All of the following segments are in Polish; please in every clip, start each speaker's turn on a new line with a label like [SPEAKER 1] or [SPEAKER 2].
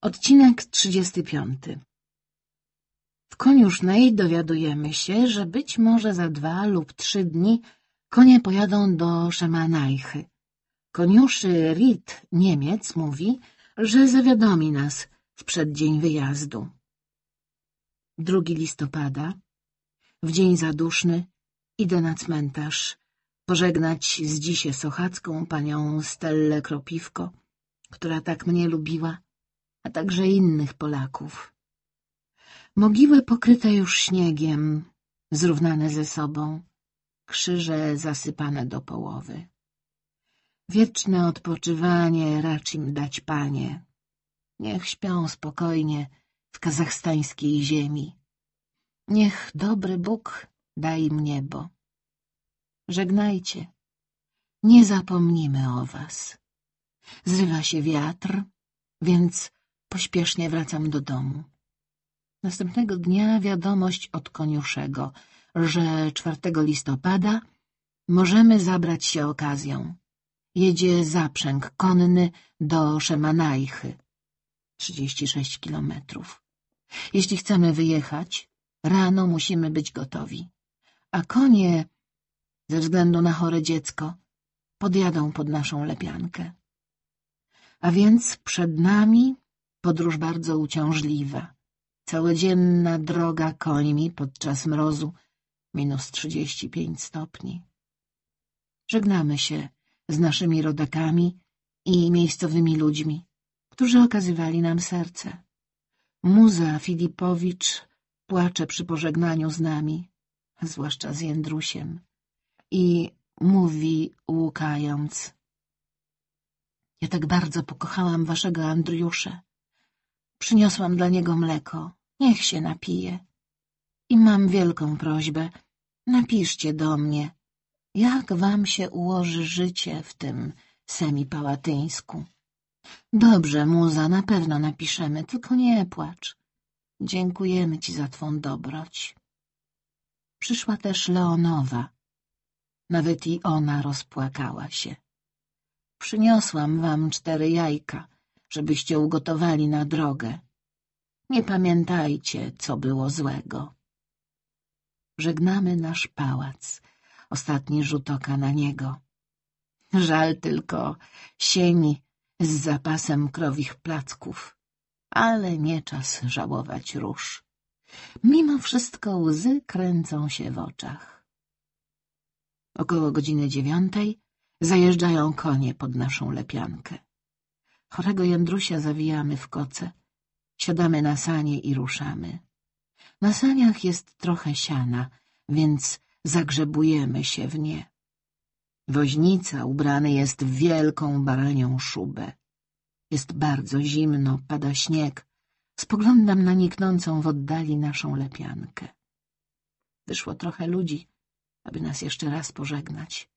[SPEAKER 1] Odcinek 35 W koniusznej dowiadujemy się, że być może za dwa lub trzy dni konie pojadą do Szemanajchy. Koniuszy Ritt, Niemiec, mówi, że zawiadomi nas w przeddzień wyjazdu. 2 listopada, w dzień zaduszny, idę na cmentarz, pożegnać z dzisiaj sochacką panią Stellę Kropiwko, która tak mnie lubiła, a także innych Polaków. Mogiły pokryte już śniegiem, zrównane ze sobą, krzyże zasypane do połowy. Wieczne odpoczywanie racz im dać, panie. Niech śpią spokojnie w kazachstańskiej ziemi. Niech dobry Bóg da im niebo. Żegnajcie, nie zapomnimy o was. Zrywa się wiatr, więc pośpiesznie wracam do domu. Następnego dnia wiadomość od koniuszego, że 4 listopada możemy zabrać się okazją. Jedzie zaprzęg konny do Szemanajchy, 36 kilometrów. Jeśli chcemy wyjechać, rano musimy być gotowi, a konie, ze względu na chore dziecko, podjadą pod naszą lepiankę. A więc przed nami podróż bardzo uciążliwa. Całodzienna droga końmi podczas mrozu minus trzydzieści pięć stopni. Żegnamy się z naszymi rodakami i miejscowymi ludźmi, którzy okazywali nam serce. Muza Filipowicz płacze przy pożegnaniu z nami, zwłaszcza z Jędrusiem, i mówi łukając — Ja tak bardzo pokochałam waszego Andriusza. Przyniosłam dla niego mleko. Niech się napije. I mam wielką prośbę. Napiszcie do mnie, jak wam się ułoży życie w tym semipałatyńsku. Dobrze, muza, na pewno napiszemy, tylko nie płacz. Dziękujemy ci za twą dobroć. Przyszła też Leonowa. Nawet i ona rozpłakała się. Przyniosłam wam cztery jajka, żebyście ugotowali na drogę. Nie pamiętajcie, co było złego. Żegnamy nasz pałac, ostatni rzut oka na niego. Żal tylko sieni z zapasem krowich placków, ale nie czas żałować róż. Mimo wszystko łzy kręcą się w oczach. Około godziny dziewiątej zajeżdżają konie pod naszą lepiankę. Chorego Jędrusia zawijamy w koce, siadamy na sanie i ruszamy. Na saniach jest trochę siana, więc zagrzebujemy się w nie. Woźnica ubrany jest w wielką baranią szubę. Jest bardzo zimno, pada śnieg. Spoglądam na niknącą w oddali naszą lepiankę. Wyszło trochę ludzi, aby nas jeszcze raz pożegnać.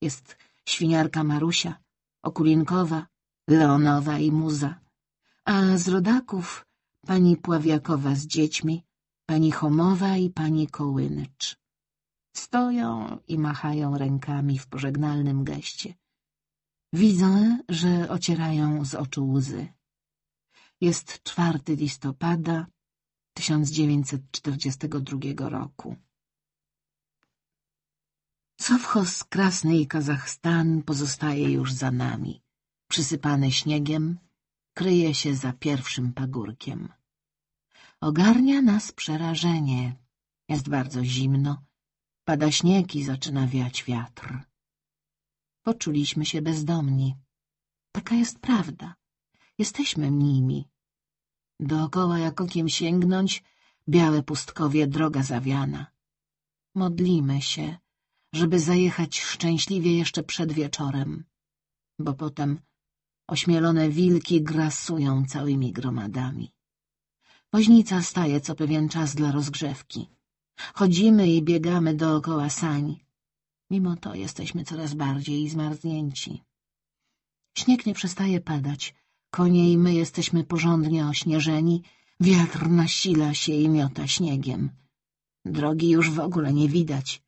[SPEAKER 1] Jest świniarka Marusia, Okulinkowa, Leonowa i Muza, a z rodaków pani Pławiakowa z dziećmi, pani Homowa i pani Kołynycz. Stoją i machają rękami w pożegnalnym geście. Widzę, że ocierają z oczu łzy. Jest 4 listopada 1942 roku. Sowchos Krasny i Kazachstan pozostaje już za nami. Przysypany śniegiem, kryje się za pierwszym pagórkiem. Ogarnia nas przerażenie. Jest bardzo zimno, pada śnieg i zaczyna wiać wiatr. Poczuliśmy się bezdomni. Taka jest prawda. Jesteśmy nimi. Dookoła jak okiem sięgnąć, białe pustkowie, droga zawiana. Modlimy się, żeby zajechać szczęśliwie jeszcze przed wieczorem, bo potem ośmielone wilki grasują całymi gromadami. Woźnica staje co pewien czas dla rozgrzewki. Chodzimy i biegamy dookoła sań. Mimo to jesteśmy coraz bardziej zmarznięci. Śnieg nie przestaje padać, konie i my jesteśmy porządnie ośnieżeni, wiatr nasila się i miota śniegiem. Drogi już w ogóle nie widać,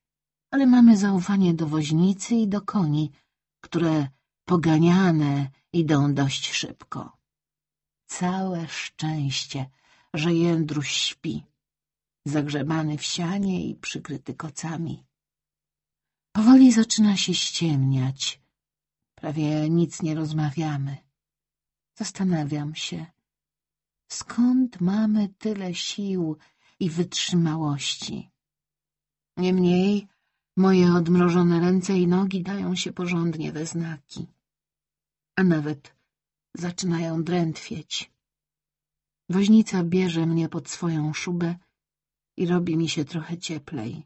[SPEAKER 1] ale mamy zaufanie do woźnicy i do koni, które poganiane idą dość szybko. całe szczęście, że Jędruś śpi, zagrzebany w sianie i przykryty kocami. Powoli zaczyna się ściemniać. Prawie nic nie rozmawiamy. Zastanawiam się, skąd mamy tyle sił i wytrzymałości. Niemniej moje odmrożone ręce i nogi dają się porządnie we znaki, a nawet zaczynają drętwieć. Woźnica bierze mnie pod swoją szubę i robi mi się trochę cieplej.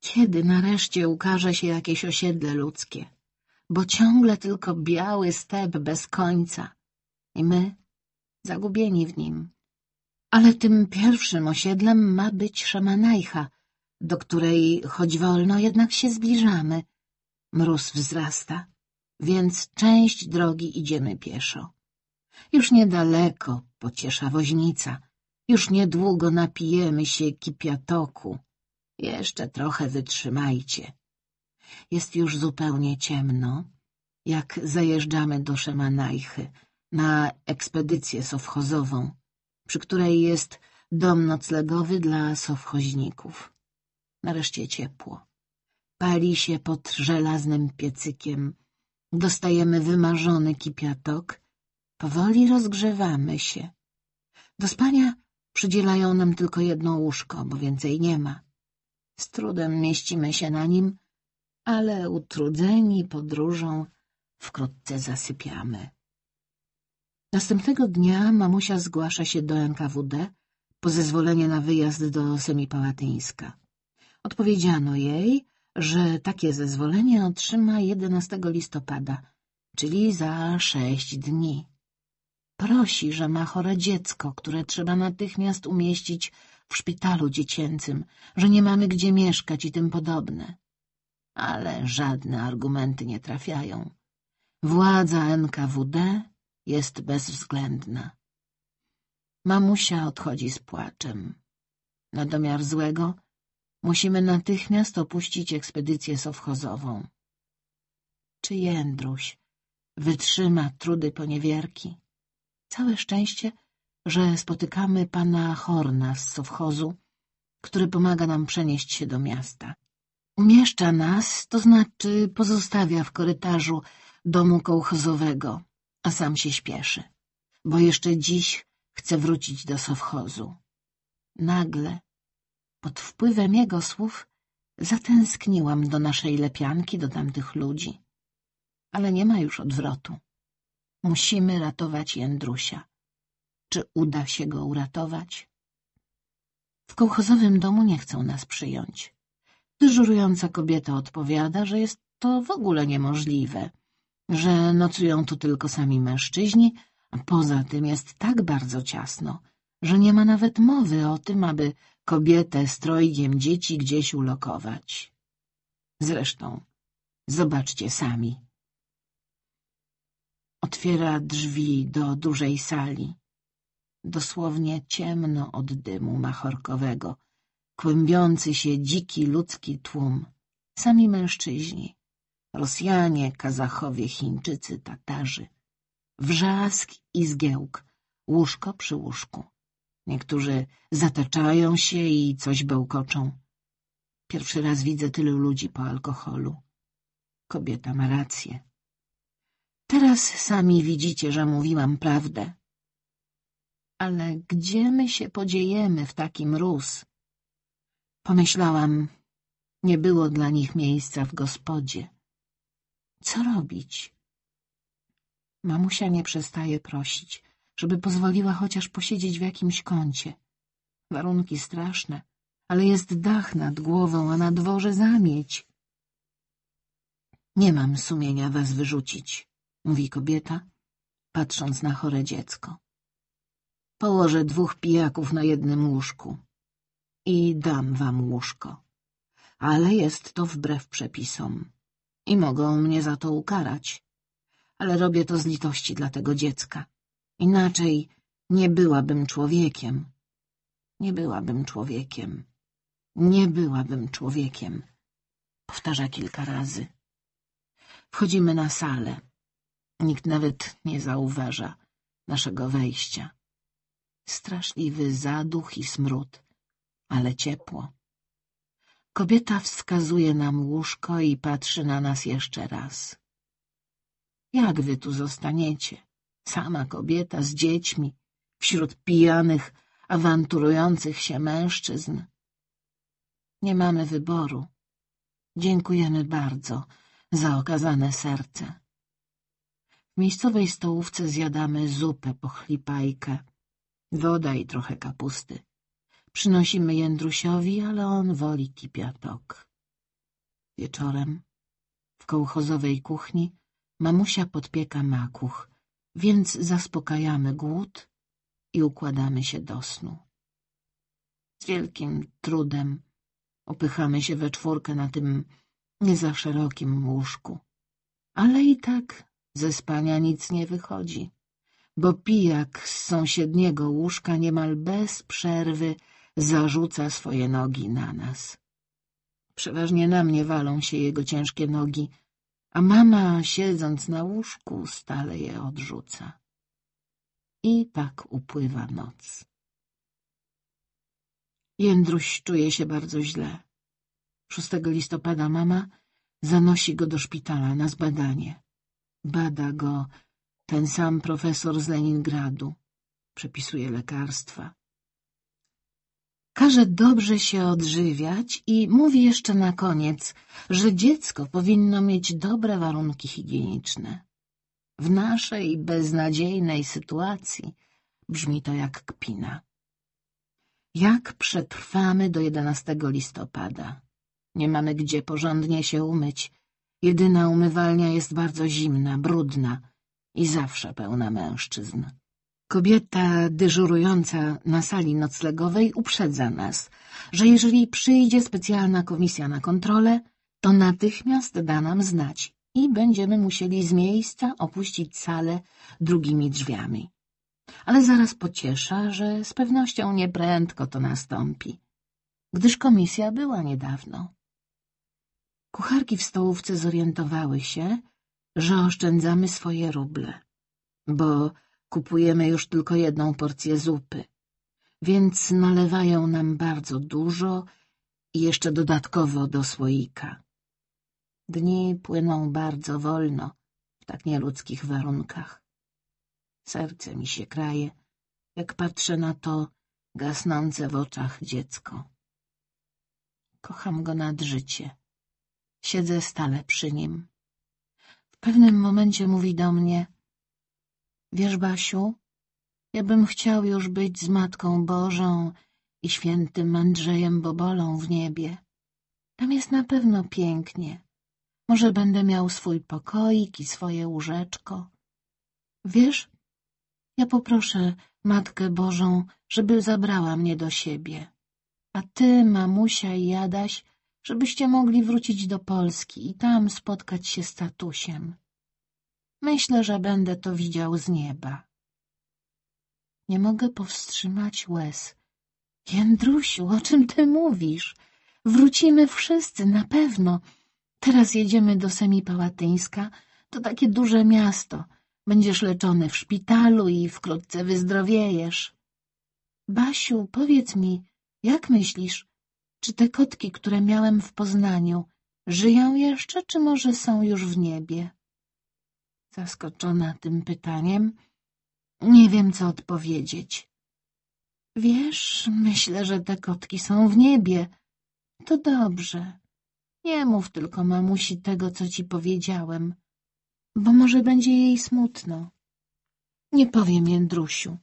[SPEAKER 1] Kiedy nareszcie ukaże się jakieś osiedle ludzkie? Bo ciągle tylko biały step bez końca i my zagubieni w nim. Ale tym pierwszym osiedlem ma być Szamanajcha, do której, choć wolno, jednak się zbliżamy. Mróz wzrasta, więc część drogi idziemy pieszo. Już niedaleko pociesza woźnica, już niedługo napijemy się kipiatoku. Jeszcze trochę wytrzymajcie. Jest już zupełnie ciemno, jak zajeżdżamy do Szemanajchy na ekspedycję sowchozową, przy której jest dom noclegowy dla sowchoźników. Nareszcie ciepło. Pali się pod żelaznym piecykiem. Dostajemy wymarzony kipiatok. Powoli rozgrzewamy się. Do spania przydzielają nam tylko jedno łóżko, bo więcej nie ma. Z trudem mieścimy się na nim, ale utrudzeni podróżą wkrótce zasypiamy. Następnego dnia mamusia zgłasza się do NKWD po zezwolenie na wyjazd do Semipałatyńska. Odpowiedziano jej, że takie zezwolenie otrzyma 11 listopada, czyli za sześć dni. Prosi, że ma chore dziecko, które trzeba natychmiast umieścić w szpitalu dziecięcym, że nie mamy gdzie mieszkać i tym podobne. Ale żadne argumenty nie trafiają. Władza NKWD jest bezwzględna. Mamusia odchodzi z płaczem. Na domiar złego musimy natychmiast opuścić ekspedycję sowchozową. Czy Jędruś wytrzyma trudy poniewierki? Całe szczęście, że spotykamy pana Horna z sowchozu, który pomaga nam przenieść się do miasta. Umieszcza nas, to znaczy pozostawia w korytarzu domu kołchozowego, a sam się śpieszy, bo jeszcze dziś chce wrócić do sowchozu. Nagle, pod wpływem jego słów, zatęskniłam do naszej lepianki, do tamtych ludzi. Ale nie ma już odwrotu. Musimy ratować Jędrusia. Czy uda się go uratować? W kołchozowym domu nie chcą nas przyjąć. Dyżurująca kobieta odpowiada, że jest to w ogóle niemożliwe, że nocują tu tylko sami mężczyźni, a poza tym jest tak bardzo ciasno, że nie ma nawet mowy o tym, aby kobietę z trojgiem dzieci gdzieś ulokować. Zresztą, zobaczcie sami. Otwiera drzwi do dużej sali. Dosłownie ciemno od dymu machorkowego, kłębiący się dziki ludzki tłum, sami mężczyźni, Rosjanie, Kazachowie, Chińczycy, Tatarzy, wrzask i zgiełk, łóżko przy łóżku. Niektórzy zataczają się i coś bełkoczą. Pierwszy raz widzę tylu ludzi po alkoholu. Kobieta ma rację. Teraz sami widzicie, że mówiłam prawdę. Ale gdzie my się podziejemy w taki mróz? Pomyślałam, nie było dla nich miejsca w gospodzie. Co robić? Mamusia nie przestaje prosić, żeby pozwoliła chociaż posiedzieć w jakimś kącie. Warunki straszne, ale jest dach nad głową, a na dworze zamieć. Nie mam sumienia was wyrzucić, mówi kobieta, patrząc na chore dziecko. Położę dwóch pijaków na jednym łóżku i dam wam łóżko. Ale jest to wbrew przepisom i mogą mnie za to ukarać. Ale robię to z litości dla tego dziecka. Inaczej nie byłabym człowiekiem. Nie byłabym człowiekiem. Nie byłabym człowiekiem. Powtarza kilka razy. Wchodzimy na salę. Nikt nawet nie zauważa, naszego wejścia. Straszliwy zaduch i smród, ale ciepło. Kobieta wskazuje nam łóżko i patrzy na nas jeszcze raz. Jak wy tu zostaniecie? Sama kobieta z dziećmi, wśród pijanych, awanturujących się mężczyzn. Nie mamy wyboru. Dziękujemy bardzo za okazane serce. W miejscowej stołówce zjadamy zupę po chlipajkę, woda i trochę kapusty. Przynosimy Jędrusiowi, ale on woli kipiatok. Wieczorem w kołchozowej kuchni mamusia podpieka makuch, więc zaspokajamy głód i układamy się do snu. Z wielkim trudem upychamy się we czwórkę na tym nie za szerokim łóżku, ale i tak ze spania nic nie wychodzi, bo pijak z sąsiedniego łóżka niemal bez przerwy zarzuca swoje nogi na nas. Przeważnie na mnie walą się jego ciężkie nogi, a mama, siedząc na łóżku, stale je odrzuca. I tak upływa noc. Jędruś czuje się bardzo źle. 6 listopada mama zanosi go do szpitala na zbadanie. Bada go ten sam profesor z Leningradu. Przepisuje lekarstwa. Każe dobrze się odżywiać i mówi jeszcze na koniec, że dziecko powinno mieć dobre warunki higieniczne. W naszej beznadziejnej sytuacji brzmi to jak kpina. Jak przetrwamy do 11 listopada? Nie mamy gdzie porządnie się umyć. Jedyna umywalnia jest bardzo zimna, brudna i zawsze pełna mężczyzn. Kobieta dyżurująca na sali noclegowej uprzedza nas, że jeżeli przyjdzie specjalna komisja na kontrolę, to natychmiast da nam znać i będziemy musieli z miejsca opuścić salę drugimi drzwiami. Ale zaraz pociesza, że z pewnością nieprędko to nastąpi, gdyż komisja była niedawno. Kucharki w stołówce zorientowały się, że oszczędzamy swoje ruble, bo kupujemy już tylko jedną porcję zupy, więc nalewają nam bardzo dużo i jeszcze dodatkowo do słoika. Dni płyną bardzo wolno w tak nieludzkich warunkach. Serce mi się kraje, jak patrzę na to gasnące w oczach dziecko. Kocham go nad życie. Siedzę stale przy nim. W pewnym momencie mówi do mnie — Wiesz, Basiu, ja bym chciał już być z Matką Bożą i świętym Andrzejem Bobolą w niebie. Tam jest na pewno pięknie. Może będę miał swój pokoik i swoje łóżeczko. Wiesz, ja poproszę Matkę Bożą, żeby zabrała mnie do siebie. A ty, mamusia i Jadaś, żebyście mogli wrócić do Polski i tam spotkać się z tatusiem. Myślę, że będę to widział z nieba. Nie mogę powstrzymać łez. Jędrusiu, o czym ty mówisz? Wrócimy wszyscy, na pewno. Teraz jedziemy do Semipałatyńska. To takie duże miasto. Będziesz leczony w szpitalu i wkrótce wyzdrowiejesz. Basiu, powiedz mi, jak myślisz, czy te kotki, które miałem w Poznaniu, żyją jeszcze, czy może są już w niebie? Zaskoczona tym pytaniem, nie wiem, co odpowiedzieć. Wiesz, myślę, że te kotki są w niebie. To dobrze. Nie mów tylko mamusi tego, co ci powiedziałem, bo może będzie jej smutno. Nie powiem Jędrusiu.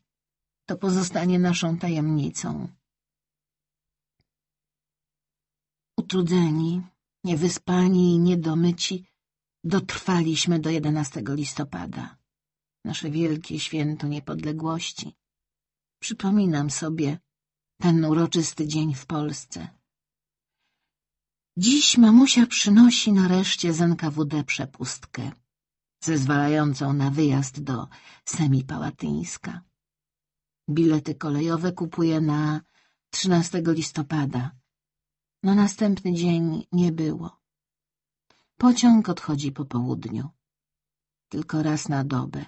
[SPEAKER 1] To pozostanie naszą tajemnicą. Utrudzeni, niewyspani i niedomyci dotrwaliśmy do 11 listopada. Nasze wielkie święto niepodległości. Przypominam sobie ten uroczysty dzień w Polsce. Dziś mamusia przynosi nareszcie z NKWD przepustkę, zezwalającą na wyjazd do Semipałatyńska. Bilety kolejowe kupuje na 13 listopada. Na następny dzień nie było. Pociąg odchodzi po południu. Tylko raz na dobę.